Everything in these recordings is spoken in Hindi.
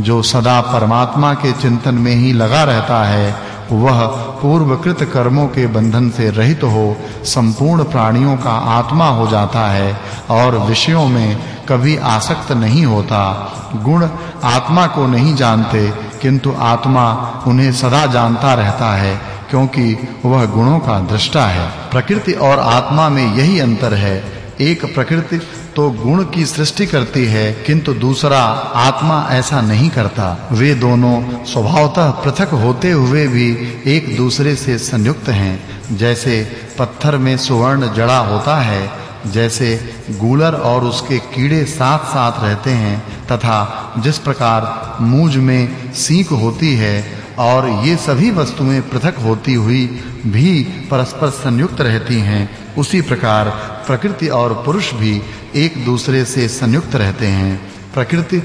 जो सदा परमात्मा के चिंतन में ही लगा रहता है, वह पूर्वकृत कर्मों के बंधन से रहित हो, संपूर्ण प्राणियों का आत्मा हो जाता है और विषयों में कभी आसक्त नहीं होता। गुण आत्मा को नहीं जानते, किंतु आत्मा उन्हें सदा जानता रहता है, क्योंकि वह गुणों का दृष्टा है। प्रकृति और आत्मा में यही अंतर है। एक प्रकृति तो गुण की सृष्टि करती है, किंतु दूसरा आत्मा ऐसा नहीं करता। वे दोनों स्वभावतः पृथक होते हुए भी एक दूसरे से संयुक्त हैं। जैसे पत्थर में सुवर्ण जड़ा होता है, जैसे गूलर और उसके कीड़े साथ-साथ रहते हैं, तथा जिस प्रकार मूज में सीख होती है और ये सभी वस्तुएँ पृथक होती हुई भी परस्पर संयुक्त रहती हैं, उसी प्रकार प्रकृति और पुरुष भी एक दूसरे से संयुक्त रहते हैं। प्रकृति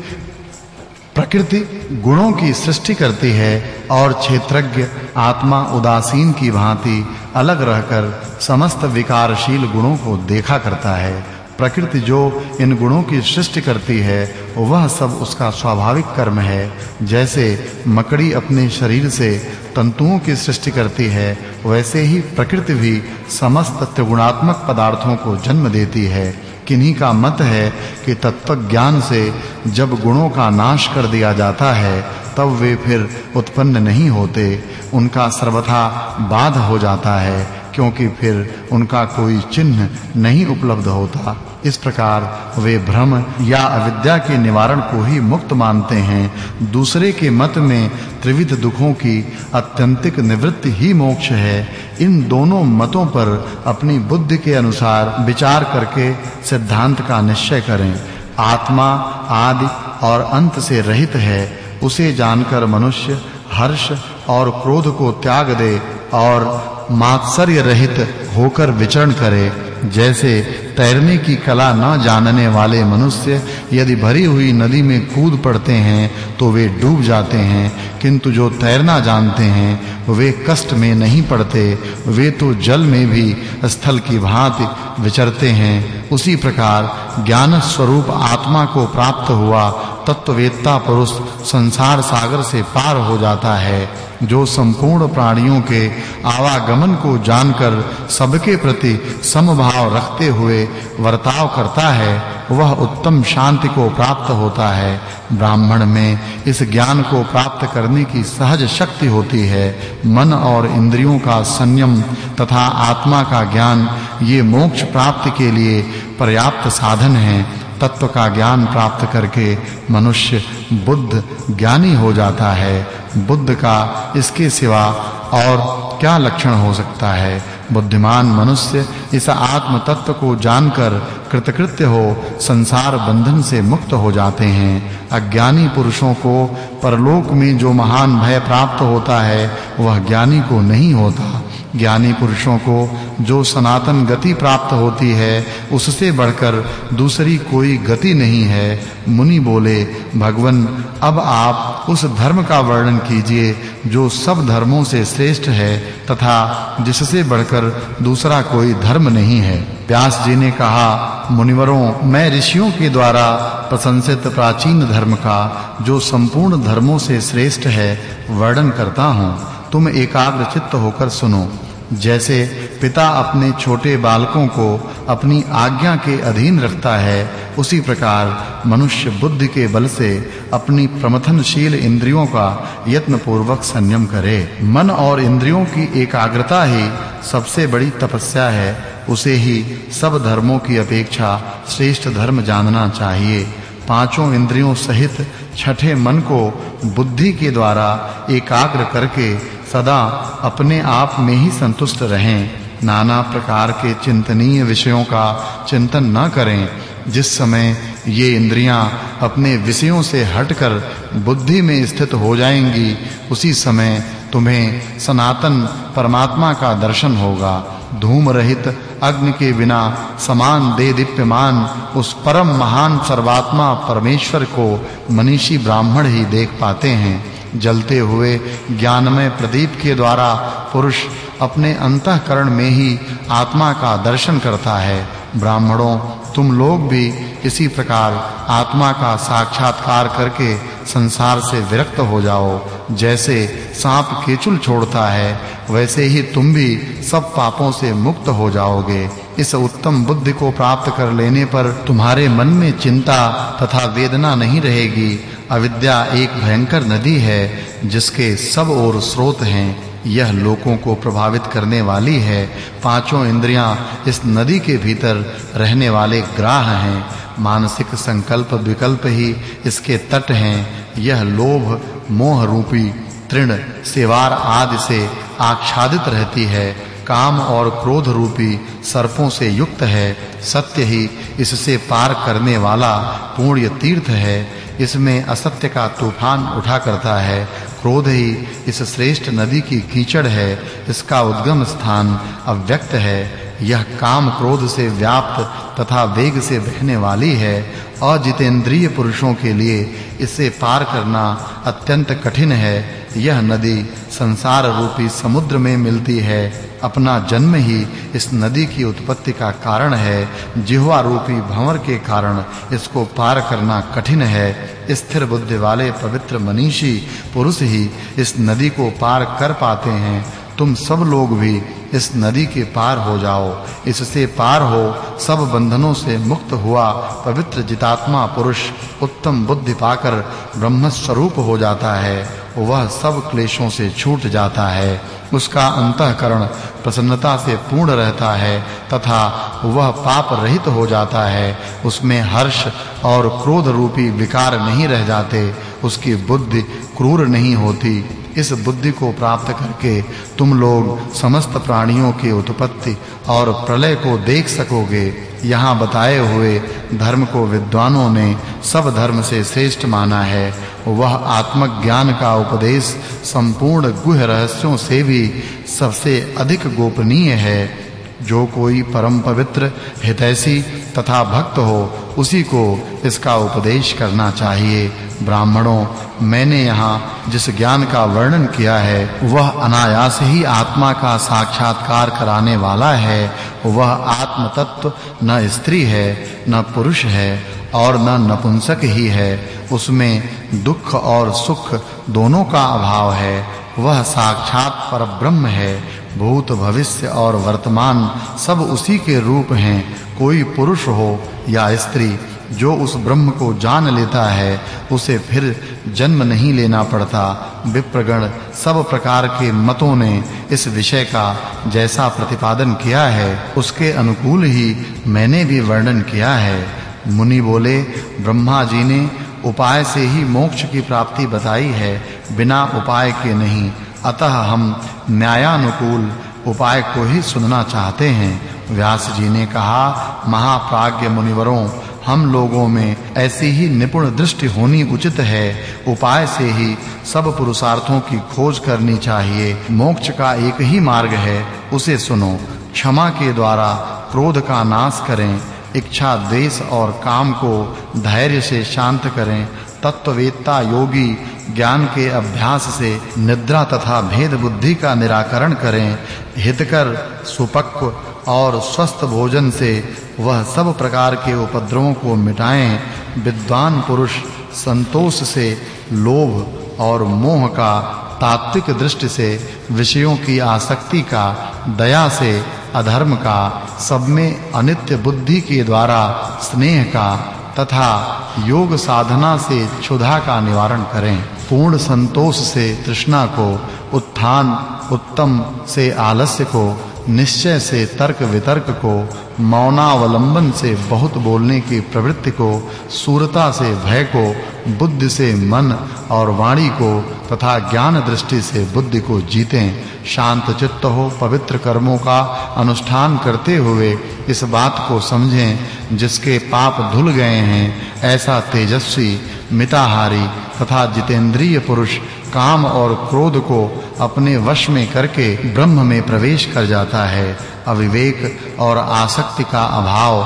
प्रकृति गुणों की सृष्टि करती है और क्षेत्रज्ञ, आत्मा, उदासीन की भांति अलग रहकर समस्त विकारशील गुणों को देखा करता है। प्रकृति जो इन गुणों की सृष्टि करती है, वह सब उसका स्वाभाविक कर्म है। जैसे मकड़ी अपने शरीर से तंतुओं की सृष्टि करती है, वैसे ही प्रकृति भी समस्त त्रिगुणात्मक पदार्थों को जन्म देती है। किन्हीं का मत है कि तत्व ज्ञान से जब गुणों का नाश कर दिया जाता है, तब वे फिर उत्पन्न नहीं होते। उनका सर्वथा बाध हो जाता है। क्योंकि फिर उनका कोई चिन्ह नहीं उपलब्ध होता। इस प्रकार वे भ्रम या अविद्या के निवारण को ही मुक्त मानते हैं। दूसरे के मत में त्रिविध दुखों की अत्यंतिक निवृत्ति ही मोक्ष है। इन दोनों मतों पर अपनी बुद्धि के अनुसार विचार करके सिद्धांत का निश्चय करें। आत्मा आदि और अंत से रहित है। उसे जानकर मनुष्य हर्ष और क्रोध को त्याग दे और मात्सर्य रहित होकर विचरण करे, जैसे तैरने की कला न जानने वाले मनुष्य यदि भरी हुई नदी में कूद पड़ते हैं तो वे डूब जाते हैं, किंतु जो तैरना जानते हैं, वे कष्ट में नहीं पड़ते, वे तो जल में भी स्थल की भांति विचरते हैं। उसी प्रकार ज्ञान स्वरूप आत्मा को प्राप्त हुआ तत्ववेत्ता पुरुष संसार सागर से पार हो जाता है, जो संपूर्ण प्राणियों के आवागमन को जानकर सबके प्रति समभाव रखते हुए वर्ताव करता है, वह उत्तम शांति को प्राप्त होता है। ब्राह्मण में इस ज्ञान को प्राप्त करने की सहज शक्ति होती है। मन और इंद्रियों का संयम तथा आत्मा का ज्ञान, ये मोक्ष प्राप्ति के लिए पर्याप्त साधन हैं। तत्व का ज्ञान प्राप्त करके मनुष्य बुद्ध ज्ञानी हो जाता है। बुद्ध का इसके सिवा और क्या लक्षण हो सकता है? बुद्धिमान मनुष्य इस आत्म तत्व को जानकर कृतकृत्य हो, संसार बंधन से मुक्त हो जाते हैं। अज्ञानी पुरुषों को परलोक में जो महान भय प्राप्त होता है, वह ज्ञानी को नहीं होता। ज्ञानी पुरुषों को जो सनातन गति प्राप्त होती है, उससे बढ़कर दूसरी कोई गति नहीं है। मुनि बोले, भगवन, अब आप उस धर्म का वर्णन कीजिए, जो सब धर्मों से श्रेष्ठ है, तथा जिससे बढ़कर दूसरा कोई धर्म नहीं है। व्यास जी ने कहा, मुनिवरों, मैं ऋषियों के द्वारा प्रशंसित प्राचीन धर्म का, जो संपूर्ण धर्मों से श्रेष्ठ है, वर्णन करता हूँ। तुम एकाग्र चित्त होकर सुनो। जैसे पिता अपने छोटे बालकों को अपनी आज्ञा के अधीन रखता है, उसी प्रकार मनुष्य बुद्धि के बल से अपनी प्रमथनशील इंद्रियों का यत्न पूर्वक संयम करे। मन और इंद्रियों की एकाग्रता ही सबसे बड़ी तपस्या है उसे ही सब धर्मों की अपेक्षा श्रेष्ठ धर्म जानना चाहिए। पाँचों इंद्रियों सहित छठे मन को बुद्धि के द्वारा एकाग्र करके सदा अपने आप में ही संतुष्ट रहें। नाना प्रकार के चिंतनीय विषयों का चिंतन न करें। जिस समय ये इंद्रियाँ अपने विषयों से हटकर बुद्धि में स्थित हो जाएँगी, उसी समय तुम्हें सनातन परमात्मा का दर्शन होगा। धूम रहित अग्नि के बिना समान दे दीप्यमान उस परम महान सर्वात्मा परमेश्वर को मनीषी ब्राह्मण ही देख पाते हैं। जलते हुए ज्ञानमय प्रदीप के द्वारा पुरुष अपने अंतःकरण में ही आत्मा का दर्शन करता है। ब्राह्मणों, तुम लोग भी इसी प्रकार आत्मा का साक्षात्कार करके संसार से विरक्त हो जाओ। जैसे सांप केचुल छोड़ता है, वैसे ही तुम भी सब पापों से मुक्त हो जाओगे। इस उत्तम बुद्धि को प्राप्त कर लेने पर तुम्हारे मन में चिंता तथा वेदना नहीं रहेगी। अविद्या एक भयंकर नदी है, जिसके सब ओर स्रोत हैं। यह लोगों को प्रभावित करने वाली है। पाँचों इंद्रियाँ इस नदी के भीतर रहने वाले ग्राह हैं। मानसिक संकल्प विकल्प ही इसके तट हैं। यह लोभ, मोह रूपी, तृण, सेवार आदि से आच्छादित रहती है। काम और क्रोध रूपी सर्पों से युक्त है। सत्य ही इससे पार करने वाला पुण्य तीर्थ है। इसमें असत्य का तूफ़ान उठा करता है। क्रोध ही इस श्रेष्ठ नदी की कीचड़ है। इसका उद्गम स्थान अव्यक्त है। यह काम क्रोध से व्याप्त तथा वेग से बहने वाली है। अजितेंद्रिय पुरुषों के लिए इसे पार करना अत्यंत कठिन है। यह नदी संसार रूपी समुद्र में मिलती है। अपना जन्म ही इस नदी की उत्पत्ति का कारण है। जिह्वा रूपी भंवर के कारण इसको पार करना कठिन है। स्थिर बुद्धि वाले पवित्र मनीषी पुरुष ही इस नदी को पार कर पाते हैं। तुम सब लोग भी इस नदी के पार हो जाओ। इससे पार हो, सब बंधनों से मुक्त हुआ पवित्र जितात्मा पुरुष उत्तम बुद्धि पाकर ब्रह्म स्वरूप हो जाता है, वह सब क्लेशों से छूट जाता है। उसका अंतःकरण प्रसन्नता से पूर्ण रहता है तथा वह पाप रहित हो जाता है। उसमें हर्ष और क्रोध रूपी विकार नहीं रह जाते। उसकी बुद्धि क्रूर नहीं होती। इस बुद्धि को प्राप्त करके तुम लोग समस्त प्राणियों की उत्पत्ति और प्रलय को देख सकोगे। यहाँ बताए हुए धर्म को विद्वानों ने सब धर्म से श्रेष्ठ माना है। वह आत्मज्ञान का उपदेश संपूर्ण गुह रहस्यों से भी सबसे अधिक गोपनीय है। जो कोई परम पवित्र हितैषी तथा भक्त हो, उसी को इसका उपदेश करना चाहिए। ब्राह्मणों, मैंने यहाँ जिस ज्ञान का वर्णन किया है, वह अनायास ही आत्मा का साक्षात्कार कराने वाला है। वह आत्म तत्व न स्त्री है, न पुरुष है और न नपुंसक ही है। उसमें दुख और सुख दोनों का अभाव है। वह साक्षात परब्रह्म है। भूत भविष्य और वर्तमान सब उसी के रूप हैं। कोई पुरुष हो या स्त्री, जो उस ब्रह्म को जान लेता है, उसे फिर जन्म नहीं लेना पड़ता। विप्रगण सब प्रकार के मतों ने इस विषय का जैसा प्रतिपादन किया है, उसके अनुकूल ही मैंने भी वर्णन किया है। मुनि बोले, ब्रह्मा जी ने उपाय से ही मोक्ष की प्राप्ति बताई है, बिना उपाय के नहीं। अतः हम न्यायानुकूल उपाय को ही सुनना चाहते हैं। व्यास जी ने कहा, महाप्राज्ञ मुनिवरों, हम लोगों में ऐसी ही निपुण दृष्टि होनी उचित है। उपाय से ही सब पुरुषार्थों की खोज करनी चाहिए। मोक्ष का एक ही मार्ग है, उसे सुनो। क्षमा के द्वारा क्रोध का नाश करें। इच्छा द्वेष और काम को धैर्य से शांत करें। तत्ववेत्ता योगी ज्ञान के अभ्यास से निद्रा तथा भेद बुद्धि का निराकरण करें हितकर सुपक्व और स्वस्थ भोजन से वह सब प्रकार के उपद्रवों को मिटाएँ। विद्वान पुरुष संतोष से, लोभ और मोह का, तात्विक दृष्टि से, विषयों की आसक्ति का, दया से, अधर्म का, सब में अनित्य बुद्धि के द्वारा स्नेह का तथा योग साधना से क्षुधा का निवारण करें। पूर्ण संतोष से तृष्णा को, उत्थान, उत्तम से आलस्य को, निश्चय से तर्क वितर्क को, मौनावलंबन से बहुत बोलने की प्रवृत्ति को, सूरता से भय को, बुद्धि से मन और वाणी को तथा ज्ञान दृष्टि से बुद्धि को जीतें। शांत चित्त हो, पवित्र कर्मों का अनुष्ठान करते हुए इस बात को समझें, जिसके पाप धुल गए हैं, ऐसा तेजस्वी, मिताहारी तथा जितेंद्रिय पुरुष काम और क्रोध को अपने वश में करके ब्रह्म में प्रवेश कर जाता है। अविवेक और आसक्ति का अभाव,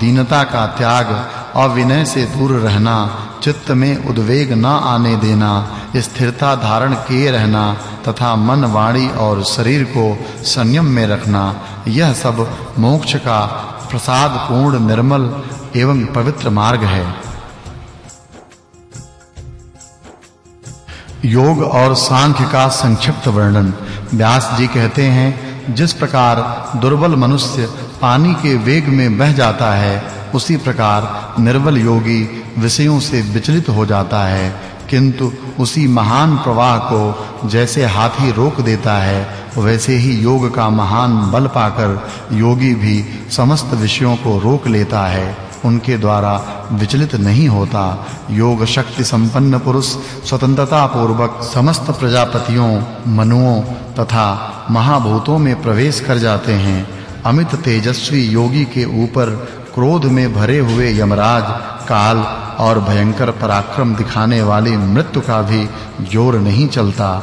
दीनता का त्याग, अविनय से दूर रहना, चित्त में उद्वेग न आने देना, स्थिरता धारण किए रहना तथा मन, वाणी और शरीर को संयम में रखना, यह सब मोक्ष का प्रसाद पूर्ण निर्मल एवं पवित्र मार्ग है। योग और सांख्य का संक्षिप्त वर्णन। व्यास जी कहते हैं, जिस प्रकार दुर्बल मनुष्य पानी के वेग में बह जाता है, उसी प्रकार निर्बल योगी विषयों से विचलित हो जाता है। किंतु उसी महान प्रवाह को जैसे हाथी रोक देता है, वैसे ही योग का महान बल पाकर योगी भी समस्त विषयों को रोक लेता है। उनके द्वारा विचलित नहीं होता। योग शक्ति संपन्न पुरुष, स्वतंत्रता पूर्वक समस्त प्रजापतियों, मनुओं तथा महाभूतों में प्रवेश कर जाते हैं। अमित तेजस्वी योगी के ऊपर क्रोध में भरे हुए यमराज काल और भयंकर पराक्रम दिखाने वाली मृत्यु का भी ज़ोर नहीं चलता।